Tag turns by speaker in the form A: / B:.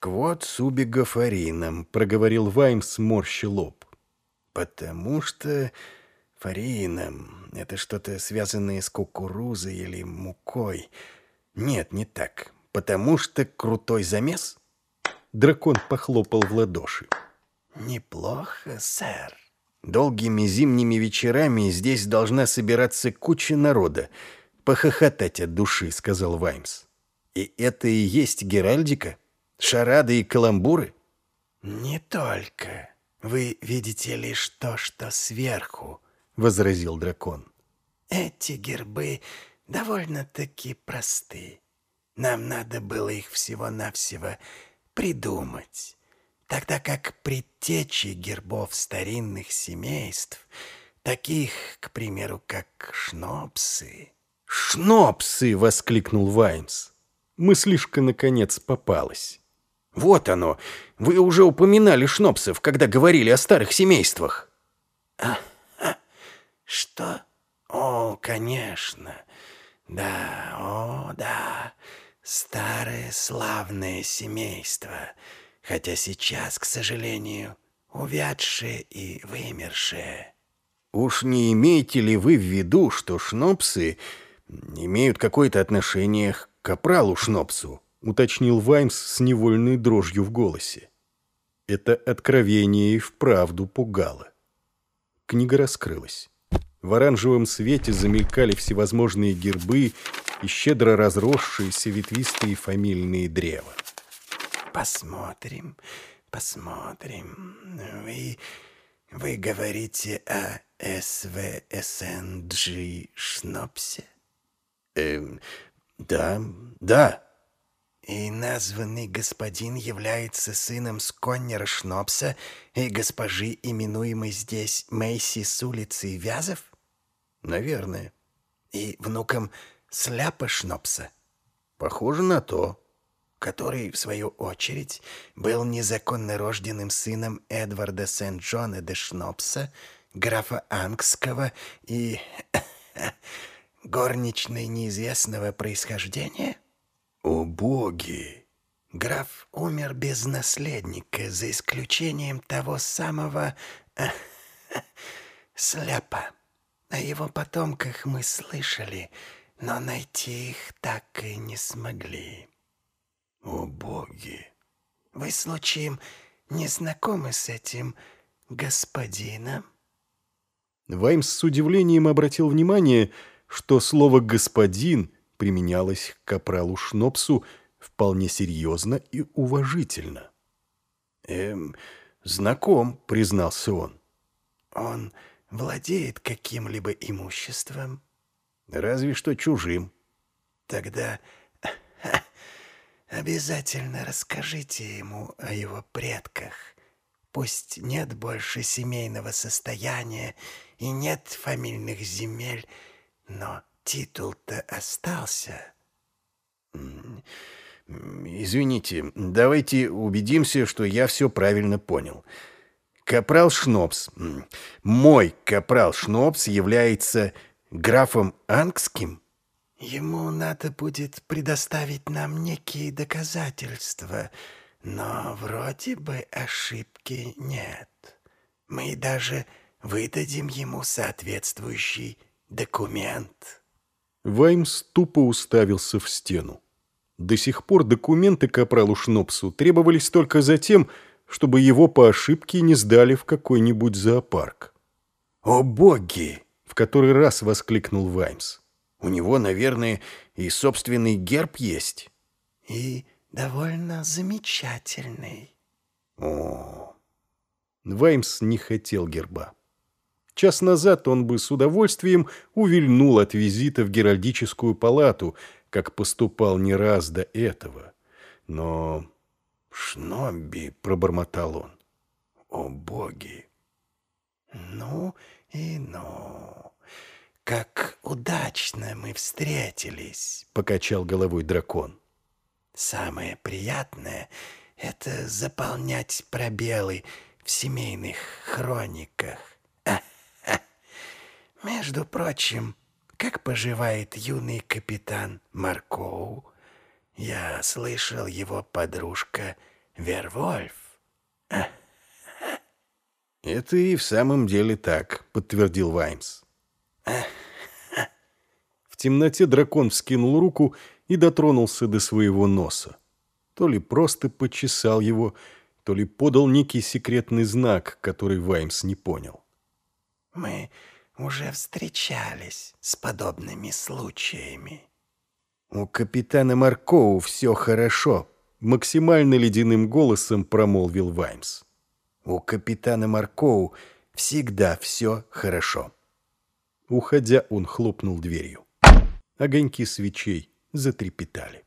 A: «Квот субигафарином», — проговорил Вайм, сморщи лоб. «Потому что фарином — это что-то связанное с кукурузой или мукой. Нет, не так. Потому что крутой замес?» Дракон похлопал в ладоши. «Неплохо, сэр. Долгими зимними вечерами здесь должна собираться куча народа. Похохотать от души», — сказал Ваймс. «И это и есть Геральдика?» Шарады и каламбуры? Не только. Вы видите лишь то, что сверху, возразил дракон. Эти гербы довольно-таки просты. Нам надо было их всего-навсего придумать. Тогда как предтечи гербов старинных семейств, таких, к примеру, как шнопсы... «Шнопсы!» — воскликнул Ваймс. Мыслишка, наконец, попалась. Вот оно. Вы уже упоминали шнопсов, когда говорили о старых семействах. А, а, что? О, конечно. Да, о, да. Старое славное семейство. Хотя сейчас, к сожалению, увядшее и вымершее. Уж не имеете ли вы в виду, что шнопсы имеют какое-то отношение к капралу Шнопсу? — уточнил Ваймс с невольной дрожью в голосе. Это откровение и вправду пугало. Книга раскрылась. В оранжевом свете замелькали всевозможные гербы и щедро разросшиеся ветвистые фамильные древа. «Посмотрим, посмотрим. Вы, вы говорите о СВСНГ Шнопсе?» «Эм, да, да», и названный господин является сыном Сконнера Шнопса и госпожи, именуемой здесь Мэйси с улицы Вязов? Наверное. И внуком Сляпа Шнопса? Похоже на то. Который, в свою очередь, был незаконно рожденным сыном Эдварда Сент-Джона де Шнопса, графа Ангского и горничной неизвестного происхождения? О боги! Граф умер без наследника, за исключением того самого сляпа. О его потомках мы слышали, но найти их так и не смогли. О боги! Вы случаем не знакомы с этим господином? Ваймс с удивлением обратил внимание, что слово «господин» применялось к капралу Шнопсу вполне серьезно и уважительно. «Эм, знаком», — признался он. «Он владеет каким-либо имуществом?» «Разве что чужим». «Тогда обязательно расскажите ему о его предках. Пусть нет больше семейного состояния и нет фамильных земель, но Титул-то остался. Извините, давайте убедимся, что я все правильно понял. Капрал Шнопс, мой капрал Шнопс является графом Ангским? Ему надо будет предоставить нам некие доказательства, но вроде бы ошибки нет. Мы даже выдадим ему соответствующий документ.
B: Ваймс тупо уставился в стену. До сих пор документы капралу Шнопсу требовались только за тем, чтобы его по ошибке не сдали в какой-нибудь зоопарк.
A: «О боги!» — в который раз воскликнул Ваймс. «У него, наверное, и собственный герб есть». «И довольно замечательный».
B: «О!» Ваймс не хотел герба. Час назад он бы с удовольствием увильнул от визита в Геральдическую палату, как поступал не раз до этого. Но...
A: «Шнобби», — пробормотал он, — «о боги!» «Ну и ну! Как удачно мы встретились!» — покачал головой дракон. «Самое приятное — это заполнять пробелы в семейных хрониках. Между прочим, как поживает юный капитан Маркоу? Я слышал, его подружка
C: Вервольф.
A: «Это и в самом деле так», — подтвердил Ваймс. В темноте дракон вскинул руку и дотронулся до своего носа. То ли просто почесал его, то ли подал некий секретный знак, который Ваймс не понял.
C: «Мы уже встречались с подобными случаями».
A: «У капитана Маркоу все хорошо», — максимально ледяным голосом промолвил Ваймс. «У капитана Маркоу всегда все хорошо». Уходя, он хлопнул дверью. Огоньки свечей затрепетали.